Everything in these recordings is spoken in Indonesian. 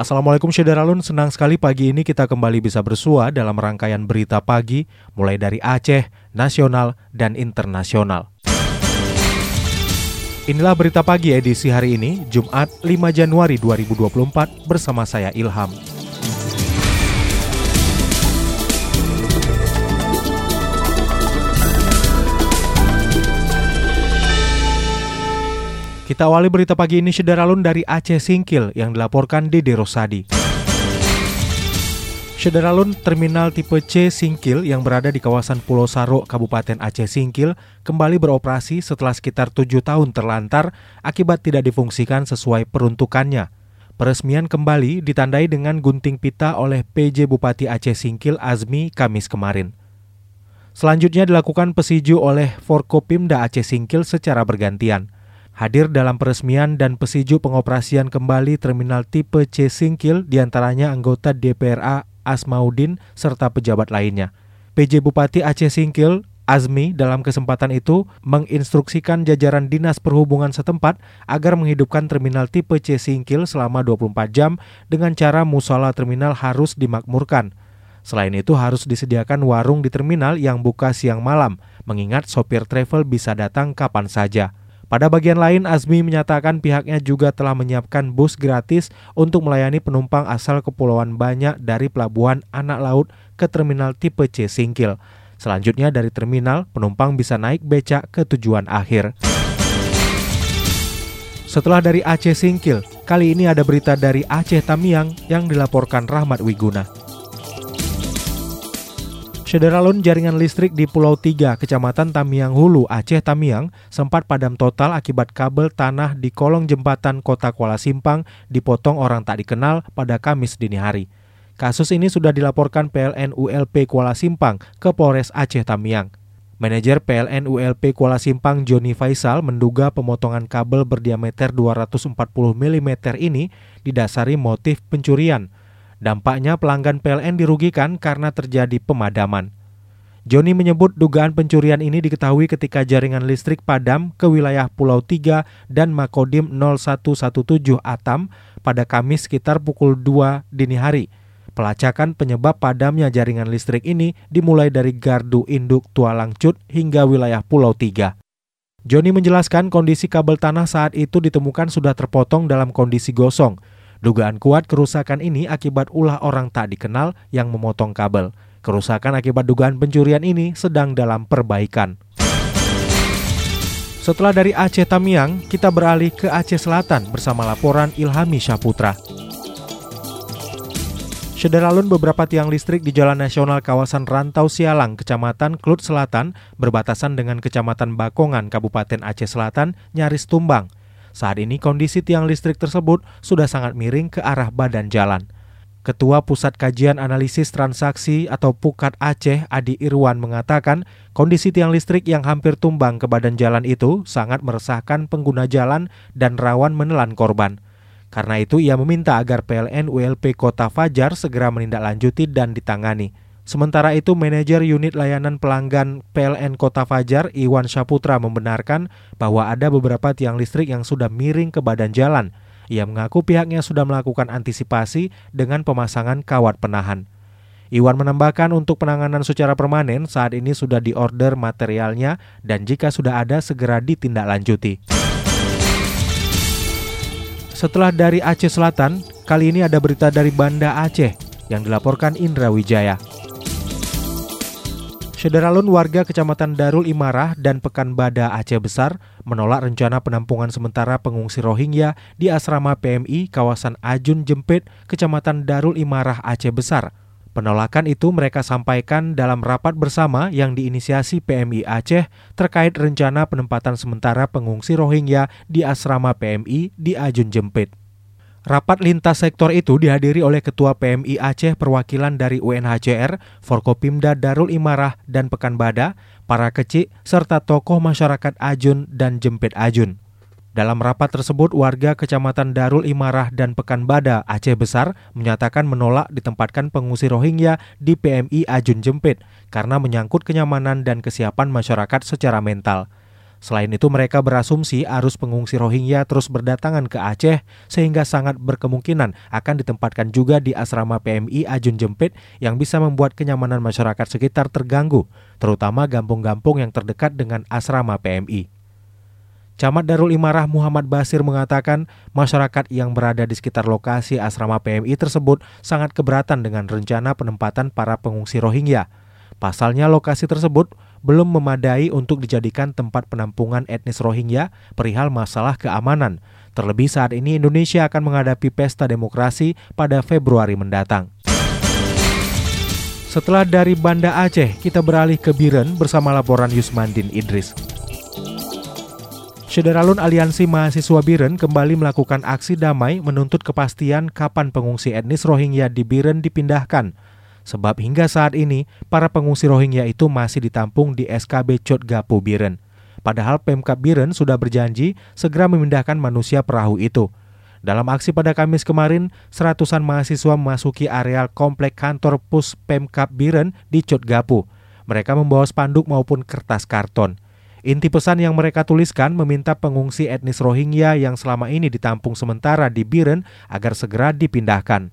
Assalamualaikum Syederalun, senang sekali pagi ini kita kembali bisa bersua dalam rangkaian berita pagi mulai dari Aceh, nasional, dan internasional. Inilah berita pagi edisi hari ini, Jumat 5 Januari 2024 bersama saya Ilham. Kita awali berita pagi ini Syederalun dari Aceh Singkil yang dilaporkan Dede Rosadi. Syederalun Terminal tipe C Singkil yang berada di kawasan Pulau Saro, Kabupaten Aceh Singkil kembali beroperasi setelah sekitar tujuh tahun terlantar akibat tidak difungsikan sesuai peruntukannya. Peresmian kembali ditandai dengan gunting pita oleh PJ Bupati Aceh Singkil Azmi Kamis kemarin. Selanjutnya dilakukan pesiju oleh Forkopimda Aceh Singkil secara bergantian – hadir dalam peresmian dan pesiju pengoperasian kembali terminal tipe C Singkil di antaranya anggota DPRA Asmaudin serta pejabat lainnya. PJ Bupati Aceh Singkil Azmi dalam kesempatan itu menginstruksikan jajaran Dinas Perhubungan setempat agar menghidupkan terminal tipe C Singkil selama 24 jam dengan cara musola terminal harus dimakmurkan. Selain itu harus disediakan warung di terminal yang buka siang malam, mengingat sopir travel bisa datang kapan saja. Pada bagian lain, Azmi menyatakan pihaknya juga telah menyiapkan bus gratis untuk melayani penumpang asal Kepulauan Banyak dari Pelabuhan Anak Laut ke terminal tipe C Singkil. Selanjutnya dari terminal, penumpang bisa naik becak ke tujuan akhir. Setelah dari Aceh Singkil, kali ini ada berita dari Aceh Tamiang yang dilaporkan Rahmat Wiguna. Sederalun jaringan listrik di Pulau Tiga, Kecamatan Tamiang Hulu, Aceh Tamiang, sempat padam total akibat kabel tanah di kolong jembatan kota Kuala Simpang dipotong orang tak dikenal pada Kamis dini hari. Kasus ini sudah dilaporkan PLN ULP Kuala Simpang ke Polres Aceh Tamiang. Manajer PLN ULP Kuala Simpang Joni Faisal menduga pemotongan kabel berdiameter 240 mm ini didasari motif pencurian – Dampaknya pelanggan PLN dirugikan karena terjadi pemadaman. Joni menyebut dugaan pencurian ini diketahui ketika jaringan listrik padam ke wilayah Pulau 3 dan Makodim 0117 Atam pada Kamis sekitar pukul 2 dini hari. Pelacakan penyebab padamnya jaringan listrik ini dimulai dari gardu induk Tualang Cut hingga wilayah Pulau 3. Joni menjelaskan kondisi kabel tanah saat itu ditemukan sudah terpotong dalam kondisi gosong. Dugaan kuat kerusakan ini akibat ulah orang tak dikenal yang memotong kabel. Kerusakan akibat dugaan pencurian ini sedang dalam perbaikan. Setelah dari Aceh Tamiang, kita beralih ke Aceh Selatan bersama laporan Ilhami Syaputra. Sederalun beberapa tiang listrik di Jalan Nasional kawasan Rantau Sialang, Kecamatan Klut Selatan, berbatasan dengan Kecamatan Bakongan, Kabupaten Aceh Selatan, nyaris tumbang. Saat ini kondisi tiang listrik tersebut sudah sangat miring ke arah badan jalan. Ketua Pusat Kajian Analisis Transaksi atau Pukat Aceh Adi Irwan mengatakan kondisi tiang listrik yang hampir tumbang ke badan jalan itu sangat meresahkan pengguna jalan dan rawan menelan korban. Karena itu ia meminta agar PLN ULP Kota Fajar segera menindaklanjuti dan ditangani. Sementara itu, manajer unit layanan pelanggan PLN Kota Fajar, Iwan Saputra membenarkan bahwa ada beberapa tiang listrik yang sudah miring ke badan jalan. Ia mengaku pihaknya sudah melakukan antisipasi dengan pemasangan kawat penahan. Iwan menambahkan untuk penanganan secara permanen saat ini sudah diorder materialnya dan jika sudah ada segera ditindaklanjuti. Setelah dari Aceh Selatan, kali ini ada berita dari Banda Aceh yang dilaporkan Indra Wijaya. Sederalun warga Kecamatan Darul Imarah dan Pekanbada Aceh Besar menolak rencana penampungan sementara pengungsi Rohingya di asrama PMI kawasan Ajun Jempit, Kecamatan Darul Imarah Aceh Besar. Penolakan itu mereka sampaikan dalam rapat bersama yang diinisiasi PMI Aceh terkait rencana penempatan sementara pengungsi Rohingya di asrama PMI di Ajun Jempit. Rapat lintas sektor itu dihadiri oleh Ketua PMI Aceh perwakilan dari UNHCR, Forkopimda Darul Imarah dan Pekanbada, para kecik, serta tokoh masyarakat Ajun dan Jempit Ajun. Dalam rapat tersebut, warga Kecamatan Darul Imarah dan Pekanbada, Aceh Besar, menyatakan menolak ditempatkan pengungsi Rohingya di PMI Ajun Jempit karena menyangkut kenyamanan dan kesiapan masyarakat secara mental. Selain itu, mereka berasumsi arus pengungsi Rohingya terus berdatangan ke Aceh sehingga sangat berkemungkinan akan ditempatkan juga di asrama PMI Ajun Jempit yang bisa membuat kenyamanan masyarakat sekitar terganggu, terutama gampung-gampung yang terdekat dengan asrama PMI. Camat Darul Imarah Muhammad Basir mengatakan masyarakat yang berada di sekitar lokasi asrama PMI tersebut sangat keberatan dengan rencana penempatan para pengungsi Rohingya. Pasalnya lokasi tersebut belum memadai untuk dijadikan tempat penampungan etnis Rohingya perihal masalah keamanan. Terlebih saat ini Indonesia akan menghadapi pesta demokrasi pada Februari mendatang. Setelah dari Banda Aceh, kita beralih ke Biren bersama laporan Yusmandin Idris. Syederalun Aliansi Mahasiswa Biren kembali melakukan aksi damai menuntut kepastian kapan pengungsi etnis Rohingya di Biren dipindahkan. Sebab hingga saat ini, para pengungsi Rohingya itu masih ditampung di SKB Chot Gapo Biren. Padahal Pemkap Biren sudah berjanji segera memindahkan manusia perahu itu. Dalam aksi pada Kamis kemarin, seratusan mahasiswa memasuki areal komplek kantor pus Pemkap Biren di Chot Gapo. Mereka membawa spanduk maupun kertas karton. Inti pesan yang mereka tuliskan meminta pengungsi etnis Rohingya yang selama ini ditampung sementara di Biren agar segera dipindahkan.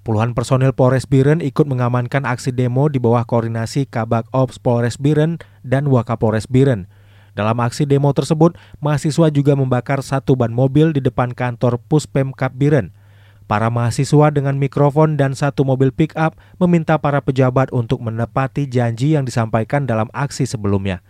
Puluhan personil Polres Biren ikut mengamankan aksi demo di bawah koordinasi Kabak Ops Polres Biren dan Wakapolres Biren. Dalam aksi demo tersebut, mahasiswa juga membakar satu ban mobil di depan kantor Puspemkap Biren. Para mahasiswa dengan mikrofon dan satu mobil pick-up meminta para pejabat untuk menepati janji yang disampaikan dalam aksi sebelumnya.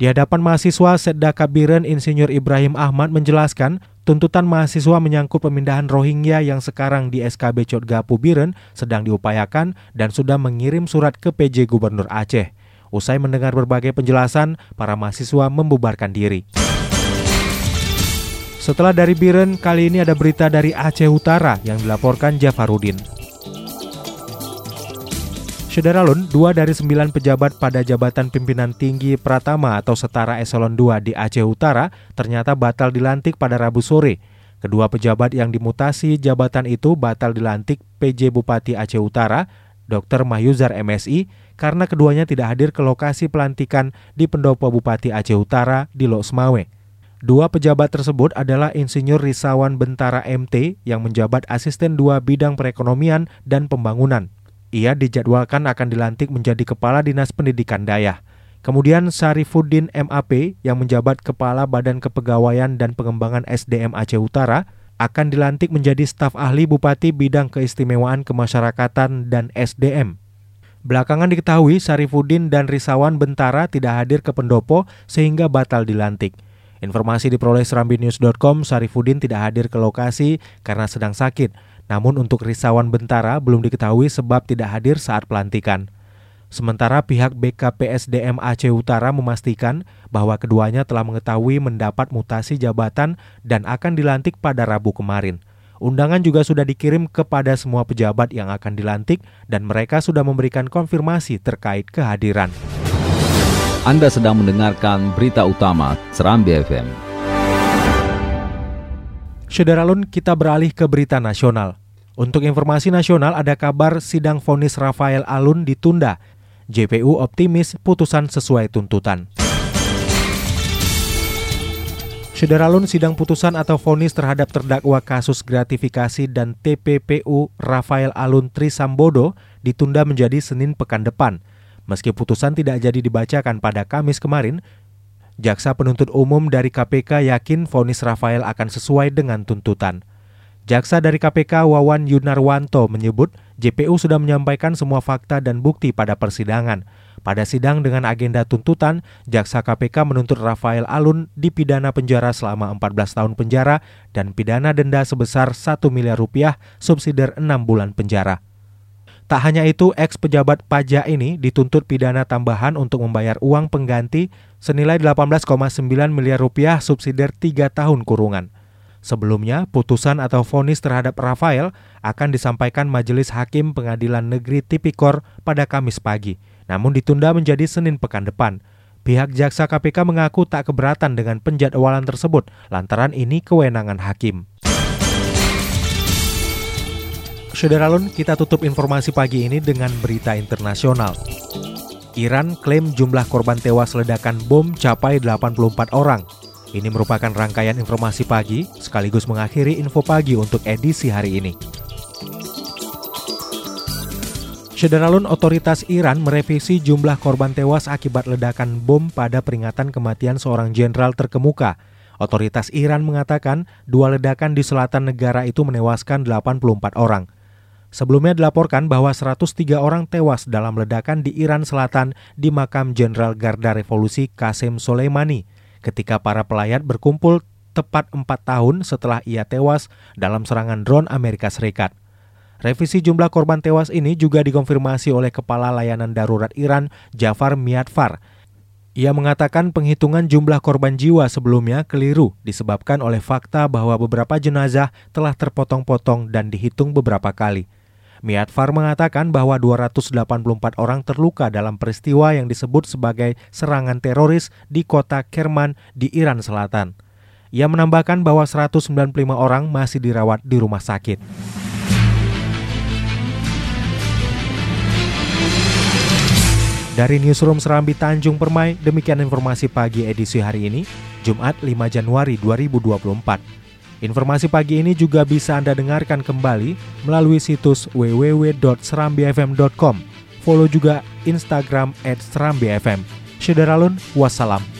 Di hadapan mahasiswa, Setda Kabiren Insinyur Ibrahim Ahmad menjelaskan tuntutan mahasiswa menyangkut pemindahan Rohingya yang sekarang di SKB Cotgapu Biren sedang diupayakan dan sudah mengirim surat ke PJ Gubernur Aceh. Usai mendengar berbagai penjelasan, para mahasiswa membubarkan diri. Setelah dari Biren, kali ini ada berita dari Aceh Utara yang dilaporkan Jafarudin. Syederalun, dua dari sembilan pejabat pada jabatan pimpinan tinggi Pratama atau setara eselon 2 di Aceh Utara ternyata batal dilantik pada Rabu sore. Kedua pejabat yang dimutasi jabatan itu batal dilantik PJ Bupati Aceh Utara, Dr. Mahyuzar MSI, karena keduanya tidak hadir ke lokasi pelantikan di pendopo Bupati Aceh Utara di Lok Semawe. Dua pejabat tersebut adalah Insinyur Risawan Bentara MT yang menjabat asisten dua bidang perekonomian dan pembangunan ia dijadwalkan akan dilantik menjadi Kepala Dinas Pendidikan Dayah. Kemudian Sarifuddin MAP yang menjabat Kepala Badan Kepegawaian dan Pengembangan SDM Aceh Utara akan dilantik menjadi staf ahli Bupati Bidang Keistimewaan Kemasyarakatan dan SDM. Belakangan diketahui Sarifuddin dan Risawan Bentara tidak hadir ke pendopo sehingga batal dilantik. Informasi diperoleh serambinews.com, Sarifuddin tidak hadir ke lokasi karena sedang sakit. Namun untuk Risawan Bentara belum diketahui sebab tidak hadir saat pelantikan. Sementara pihak BKPSDM Aceh Utara memastikan bahwa keduanya telah mengetahui mendapat mutasi jabatan dan akan dilantik pada Rabu kemarin. Undangan juga sudah dikirim kepada semua pejabat yang akan dilantik dan mereka sudah memberikan konfirmasi terkait kehadiran. Anda sedang mendengarkan berita utama Serambi FM. Syederalun kita beralih ke berita nasional. Untuk informasi nasional ada kabar sidang vonis Rafael Alun ditunda. JPU optimis putusan sesuai tuntutan. Syederalun sidang putusan atau vonis terhadap terdakwa kasus gratifikasi dan TPPU Rafael Alun Trisambodo ditunda menjadi Senin pekan depan. Meski putusan tidak jadi dibacakan pada Kamis kemarin, Jaksa penuntut umum dari KPK yakin vonis Rafael akan sesuai dengan tuntutan. Jaksa dari KPK Wawan Yunarwanto menyebut JPU sudah menyampaikan semua fakta dan bukti pada persidangan. Pada sidang dengan agenda tuntutan, Jaksa KPK menuntut Rafael Alun dipidana penjara selama 14 tahun penjara dan pidana denda sebesar 1 miliar rupiah subsidiar 6 bulan penjara. Tak hanya itu, ex pejabat pajak ini dituntut pidana tambahan untuk membayar uang pengganti senilai 18,9 miliar rupiah subsidiar 3 tahun kurungan. Sebelumnya, putusan atau vonis terhadap Rafael akan disampaikan Majelis Hakim Pengadilan Negeri Tipikor pada Kamis pagi, namun ditunda menjadi Senin pekan depan. Pihak jaksa KPK mengaku tak keberatan dengan penjadwalan tersebut lantaran ini kewenangan hakim. Saudara kita tutup informasi pagi ini dengan berita internasional. Iran klaim jumlah korban tewas ledakan bom capai 84 orang. Ini merupakan rangkaian informasi pagi sekaligus mengakhiri info pagi untuk edisi hari ini. Sederalun otoritas Iran merevisi jumlah korban tewas akibat ledakan bom pada peringatan kematian seorang jenderal terkemuka. Otoritas Iran mengatakan dua ledakan di selatan negara itu menewaskan 84 orang. Sebelumnya dilaporkan bahwa 103 orang tewas dalam ledakan di Iran Selatan di makam Jenderal Garda Revolusi Qasem Soleimani ketika para pelayat berkumpul tepat 4 tahun setelah ia tewas dalam serangan drone Amerika Serikat. Revisi jumlah korban tewas ini juga dikonfirmasi oleh Kepala Layanan Darurat Iran, Jafar Miatfar. Ia mengatakan penghitungan jumlah korban jiwa sebelumnya keliru disebabkan oleh fakta bahwa beberapa jenazah telah terpotong-potong dan dihitung beberapa kali. Miatfar mengatakan bahwa 284 orang terluka dalam peristiwa yang disebut sebagai serangan teroris di kota Kerman di Iran Selatan. Ia menambahkan bahwa 195 orang masih dirawat di rumah sakit. Dari Newsroom Serambi Tanjung Permai, demikian informasi pagi edisi hari ini, Jumat 5 Januari 2024. Informasi pagi ini juga bisa Anda dengarkan kembali melalui situs www.serambifm.com. Follow juga Instagram at Serambi FM. Syederalun, wassalam.